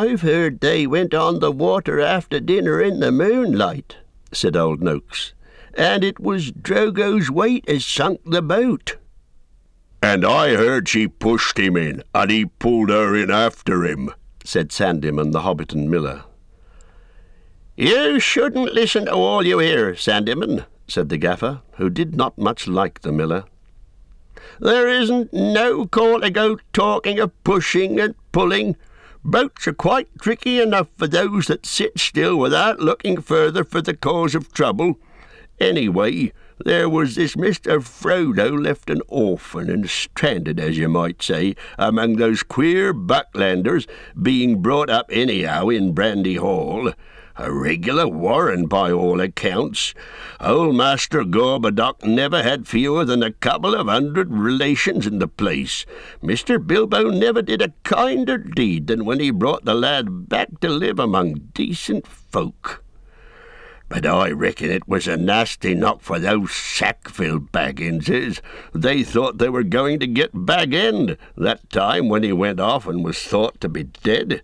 I've heard they went on the water after dinner in the moonlight, said old Noakes, and it was Drogo's weight as sunk the boat. And I heard she pushed him in, and he pulled her in after him, said Sandyman the Hobbiton miller. You shouldn't listen to all you hear, Sandyman, said the gaffer, who did not much like the miller. There isn't no call to go talking of pushing and pulling. Boats are quite tricky enough for those that sit still without looking further for the cause of trouble. Anyway, there was this Mr. Frodo left an orphan and stranded, as you might say, among those queer Bucklanders, being brought up anyhow in Brandy Hall. A regular warren by all accounts. Old Master Gorbadoc never had fewer than a couple of hundred relations in the place. Mr. Bilbo never did a kinder deed than when he brought the lad back to live among decent folk. But I reckon it was a nasty knock for those Sackville Bagginses. They thought they were going to get Bag End that time when he went off and was thought to be dead.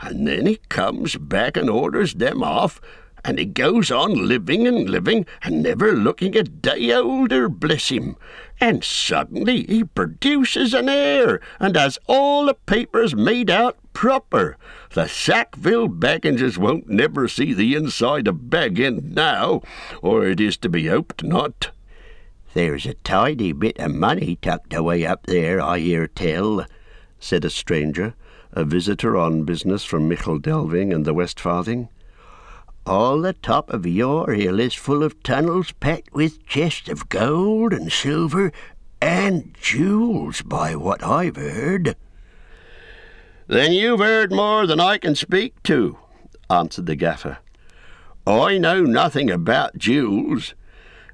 And then he comes back and orders them off, and he goes on living and living and never looking a day older, bless him. And suddenly he produces an heir and has all the papers made out proper. The Sackville Bagginses won't never see the inside of Bag End now, or it is to be hoped not. There's a tidy bit of money tucked away up there, I hear tell, said a stranger, a visitor on business from Michel Delving and the Westfarthing. All the top of your hill is full of tunnels packed with chests of gold and silver and jewels, by what I've heard. Then you've heard more than I can speak to, answered the gaffer. I know nothing about jewels.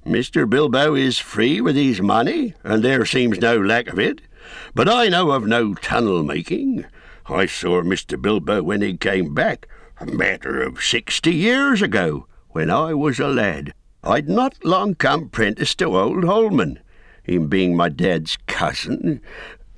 Mr. Bilbo is free with his money, and there seems no lack of it. But I know of no tunnel making. I saw Mr. Bilbo when he came back, a matter of sixty years ago, when I was a lad. I'd not long come prentice to old Holman, him being my dad's cousin,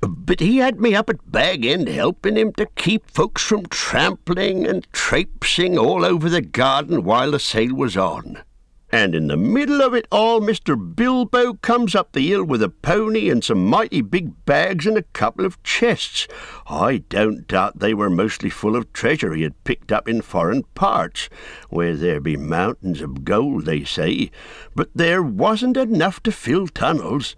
but he had me up at Bag End helping him to keep folks from trampling and traipsing all over the garden while the sale was on. And in the middle of it all, Mr. Bilbo comes up the hill with a pony and some mighty big bags and a couple of chests. I don't doubt they were mostly full of treasure he had picked up in foreign parts, where there be mountains of gold, they say, but there wasn't enough to fill tunnels.